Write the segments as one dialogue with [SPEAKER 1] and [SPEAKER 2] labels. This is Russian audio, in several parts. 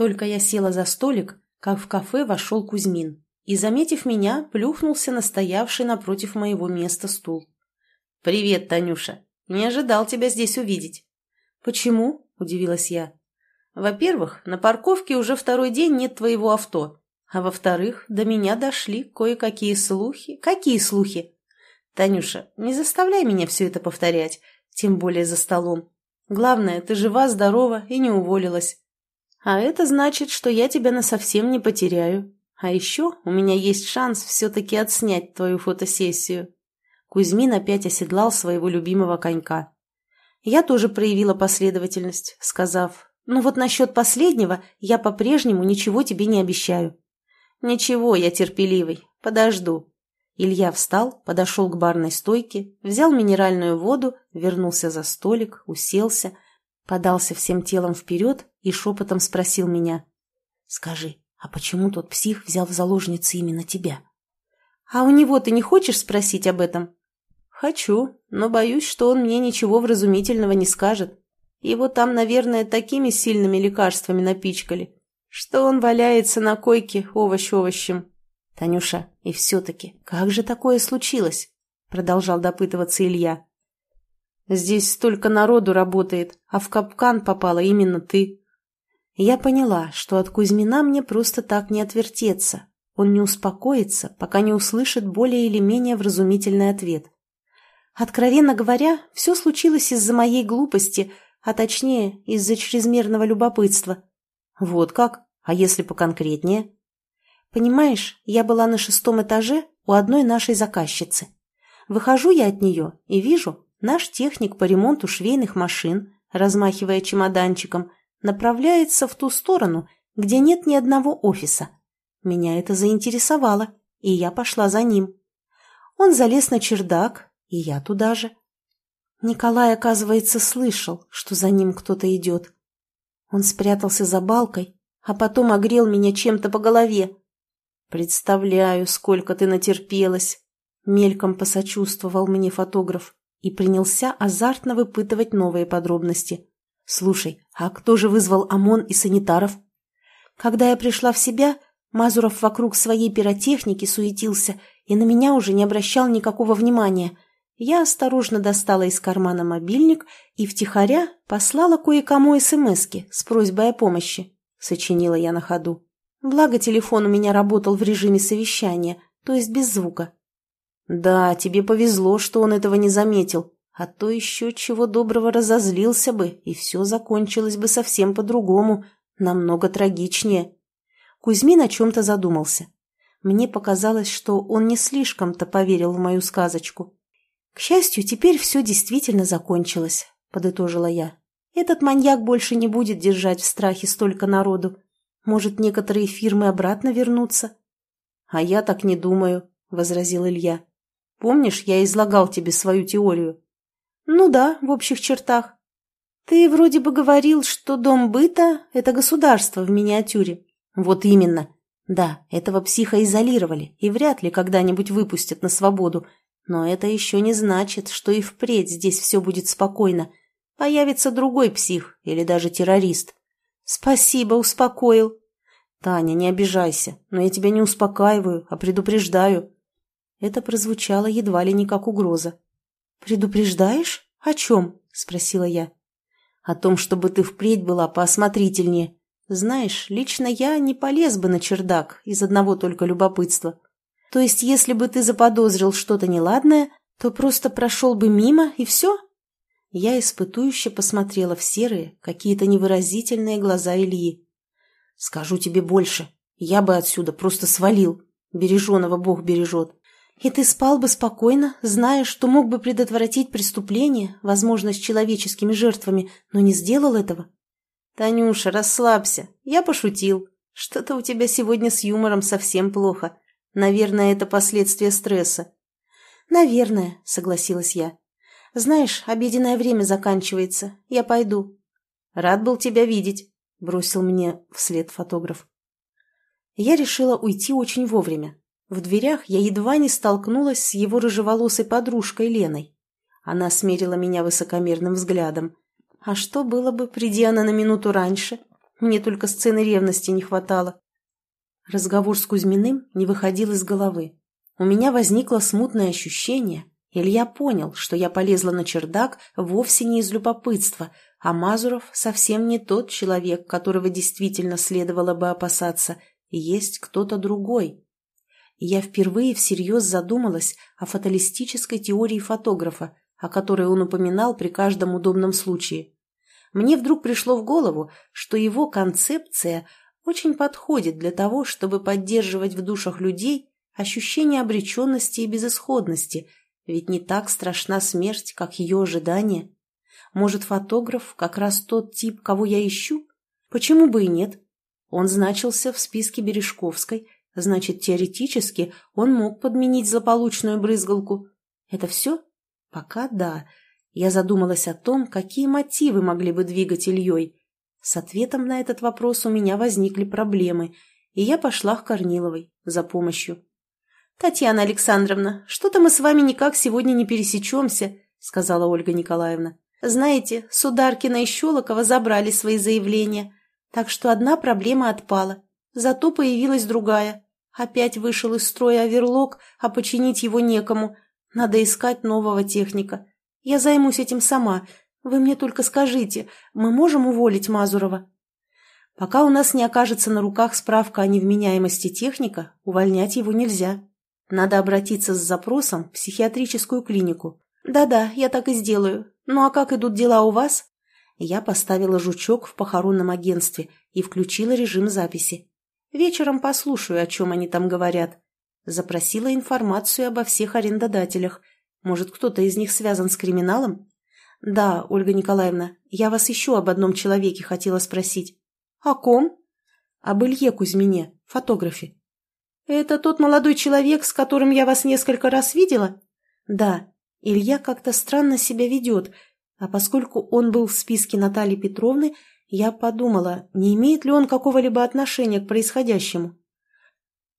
[SPEAKER 1] Только я села за столик, как в кафе вошел Кузьмин и, заметив меня, плюхнулся на стоявший напротив моего места стул. «Привет, Танюша. Не ожидал тебя здесь увидеть». «Почему?» – удивилась я. «Во-первых, на парковке уже второй день нет твоего авто. А во-вторых, до меня дошли кое-какие слухи. Какие слухи? Танюша, не заставляй меня все это повторять, тем более за столом. Главное, ты жива, здорова и не уволилась. А это значит, что я тебя насовсем не потеряю. А еще у меня есть шанс все-таки отснять твою фотосессию. Кузьмин опять оседлал своего любимого конька. Я тоже проявила последовательность, сказав, «Ну вот насчет последнего я по-прежнему ничего тебе не обещаю». «Ничего, я терпеливый, подожду». Илья встал, подошел к барной стойке, взял минеральную воду, вернулся за столик, уселся, подался всем телом вперед и шепотом спросил меня. «Скажи, а почему тот псих взял в заложницы именно тебя?» «А у него ты не хочешь спросить об этом?» «Хочу, но боюсь, что он мне ничего вразумительного не скажет. Его там, наверное, такими сильными лекарствами напичкали, что он валяется на койке овощ овощем». «Танюша, и все-таки, как же такое случилось?» Продолжал допытываться Илья. «Здесь столько народу работает, а в капкан попала именно ты». Я поняла, что от Кузьмина мне просто так не отвертеться. Он не успокоится, пока не услышит более или менее вразумительный ответ. Откровенно говоря, все случилось из-за моей глупости, а точнее, из-за чрезмерного любопытства. Вот как? А если поконкретнее? Понимаешь, я была на шестом этаже у одной нашей заказчицы. Выхожу я от нее и вижу, наш техник по ремонту швейных машин, размахивая чемоданчиком, направляется в ту сторону, где нет ни одного офиса. Меня это заинтересовало, и я пошла за ним. Он залез на чердак, и я туда же. Николай, оказывается, слышал, что за ним кто-то идет. Он спрятался за балкой, а потом огрел меня чем-то по голове. «Представляю, сколько ты натерпелась!» Мельком посочувствовал мне фотограф и принялся азартно выпытывать новые подробности. «Слушай, а кто же вызвал ОМОН и санитаров?» Когда я пришла в себя, Мазуров вокруг своей пиротехники суетился и на меня уже не обращал никакого внимания – я осторожно достала из кармана мобильник и втихаря послала кое-кому СМСки с просьбой о помощи, сочинила я на ходу. Благо телефон у меня работал в режиме совещания, то есть без звука. Да, тебе повезло, что он этого не заметил, а то еще чего доброго разозлился бы, и все закончилось бы совсем по-другому, намного трагичнее. Кузьмин о чем-то задумался. Мне показалось, что он не слишком-то поверил в мою сказочку. «К счастью, теперь все действительно закончилось», — подытожила я. «Этот маньяк больше не будет держать в страхе столько народу. Может, некоторые фирмы обратно вернутся?» «А я так не думаю», — возразил Илья. «Помнишь, я излагал тебе свою теорию?» «Ну да, в общих чертах. Ты вроде бы говорил, что дом быта — это государство в миниатюре». «Вот именно. Да, этого психа изолировали и вряд ли когда-нибудь выпустят на свободу, но это еще не значит, что и впредь здесь все будет спокойно. Появится другой псих или даже террорист. Спасибо, успокоил. Таня, не обижайся, но я тебя не успокаиваю, а предупреждаю. Это прозвучало едва ли не как угроза. «Предупреждаешь? О чем?» – спросила я. «О том, чтобы ты впредь была поосмотрительнее. Знаешь, лично я не полез бы на чердак из одного только любопытства. То есть, если бы ты заподозрил что-то неладное, то просто прошел бы мимо, и все? Я испытующе посмотрела в серые, какие-то невыразительные глаза Ильи. Скажу тебе больше. Я бы отсюда просто свалил. Береженого Бог бережет. И ты спал бы спокойно, зная, что мог бы предотвратить преступление, возможно, с человеческими жертвами, но не сделал этого? Танюша, расслабься. Я пошутил. Что-то у тебя сегодня с юмором совсем плохо. Наверное, это последствия стресса. Наверное, согласилась я. Знаешь, обеденное время заканчивается. Я пойду. Рад был тебя видеть, бросил мне вслед фотограф. Я решила уйти очень вовремя. В дверях я едва не столкнулась с его рыжеволосой подружкой Леной. Она смерила меня высокомерным взглядом. А что было бы, приди она на минуту раньше? Мне только сцены ревности не хватало. Разговор с Кузьминым не выходил из головы. У меня возникло смутное ощущение. Илья понял, что я полезла на чердак вовсе не из любопытства, а Мазуров совсем не тот человек, которого действительно следовало бы опасаться. Есть кто-то другой. Я впервые всерьез задумалась о фаталистической теории фотографа, о которой он упоминал при каждом удобном случае. Мне вдруг пришло в голову, что его концепция очень подходит для того, чтобы поддерживать в душах людей ощущение обреченности и безысходности, ведь не так страшна смерть, как ее ожидание. Может, фотограф как раз тот тип, кого я ищу? Почему бы и нет? Он значился в списке Бережковской, значит, теоретически он мог подменить злополучную брызгалку. Это все? Пока да. Я задумалась о том, какие мотивы могли бы двигать Ильей. С ответом на этот вопрос у меня возникли проблемы, и я пошла к Корниловой за помощью. «Татьяна Александровна, что-то мы с вами никак сегодня не пересечемся», — сказала Ольга Николаевна. «Знаете, Сударкина и Щелокова забрали свои заявления, так что одна проблема отпала, зато появилась другая. Опять вышел из строя оверлок, а починить его некому, надо искать нового техника. Я займусь этим сама. Вы мне только скажите, мы можем уволить Мазурова? Пока у нас не окажется на руках справка о невменяемости техника, увольнять его нельзя. Надо обратиться с запросом в психиатрическую клинику. Да-да, я так и сделаю. Ну а как идут дела у вас? Я поставила жучок в похоронном агентстве и включила режим записи. Вечером послушаю, о чем они там говорят. Запросила информацию обо всех арендодателях. Может, кто-то из них связан с криминалом? Да, Ольга Николаевна, я вас еще об одном человеке хотела спросить. О ком? Об Илье Кузьмине, фотографе. Это тот молодой человек, с которым я вас несколько раз видела? Да, Илья как-то странно себя ведет, а поскольку он был в списке Натальи Петровны, я подумала, не имеет ли он какого-либо отношения к происходящему.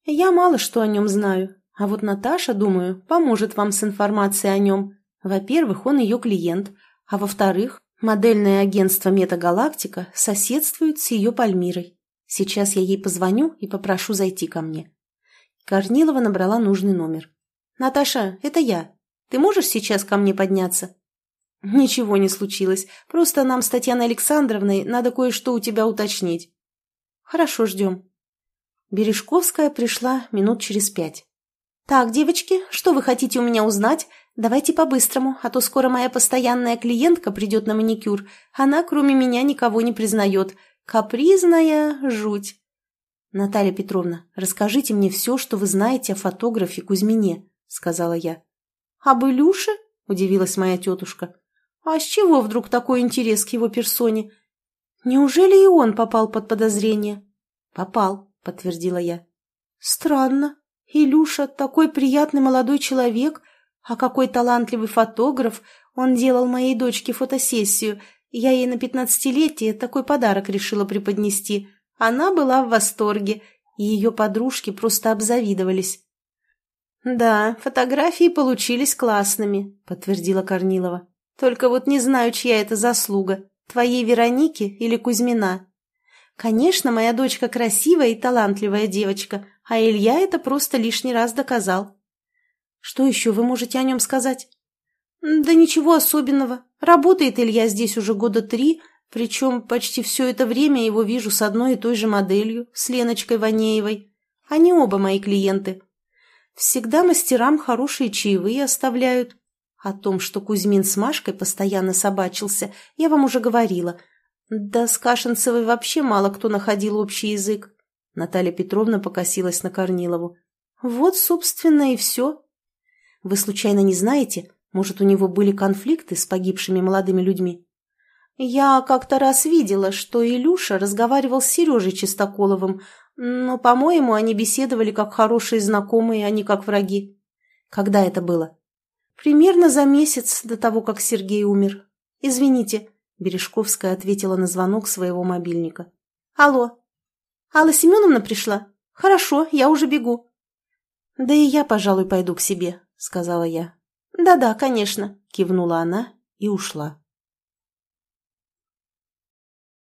[SPEAKER 1] Я мало что о нем знаю, а вот Наташа, думаю, поможет вам с информацией о нем. Во-первых, он ее клиент, а во-вторых, модельное агентство «Метагалактика» соседствует с ее Пальмирой. Сейчас я ей позвоню и попрошу зайти ко мне. Корнилова набрала нужный номер. «Наташа, это я. Ты можешь сейчас ко мне подняться?» «Ничего не случилось. Просто нам с Татьяной Александровной надо кое-что у тебя уточнить». «Хорошо, ждем». Бережковская пришла минут через пять. «Так, девочки, что вы хотите у меня узнать? Давайте по-быстрому, а то скоро моя постоянная клиентка придет на маникюр. Она, кроме меня, никого не признает. Капризная жуть». «Наталья Петровна, расскажите мне все, что вы знаете о фотографе Кузьмине», — сказала я. «Об Илюше?» — удивилась моя тетушка. «А с чего вдруг такой интерес к его персоне? Неужели и он попал под подозрение?» «Попал», — подтвердила я. «Странно. Илюша такой приятный молодой человек, а какой талантливый фотограф. Он делал моей дочке фотосессию. Я ей на пятнадцатилетие такой подарок решила преподнести». Она была в восторге, и ее подружки просто обзавидовались. «Да, фотографии получились классными», — подтвердила Корнилова. «Только вот не знаю, чья это заслуга, твоей Вероники или Кузьмина. Конечно, моя дочка красивая и талантливая девочка, а Илья это просто лишний раз доказал». «Что еще вы можете о нем сказать?» «Да ничего особенного. Работает Илья здесь уже года три, причем почти все это время его вижу с одной и той же моделью, с Леночкой Ванеевой. Они оба мои клиенты. Всегда мастерам хорошие чаевые оставляют. О том, что Кузьмин с Машкой постоянно собачился, я вам уже говорила. Да с Кашинцевой вообще мало кто находил общий язык. Наталья Петровна покосилась на Корнилову. Вот, собственно, и все. Вы случайно не знаете, может, у него были конфликты с погибшими молодыми людьми? Я как-то раз видела, что Илюша разговаривал с Сережей Чистоколовым, но, по-моему, они беседовали как хорошие знакомые, а не как враги. Когда это было? Примерно за месяц до того, как Сергей умер. Извините, Бережковская ответила на звонок своего мобильника. Алло. Алла Семеновна пришла? Хорошо, я уже бегу. Да и я, пожалуй, пойду к себе, сказала я. Да-да, конечно, кивнула она и ушла.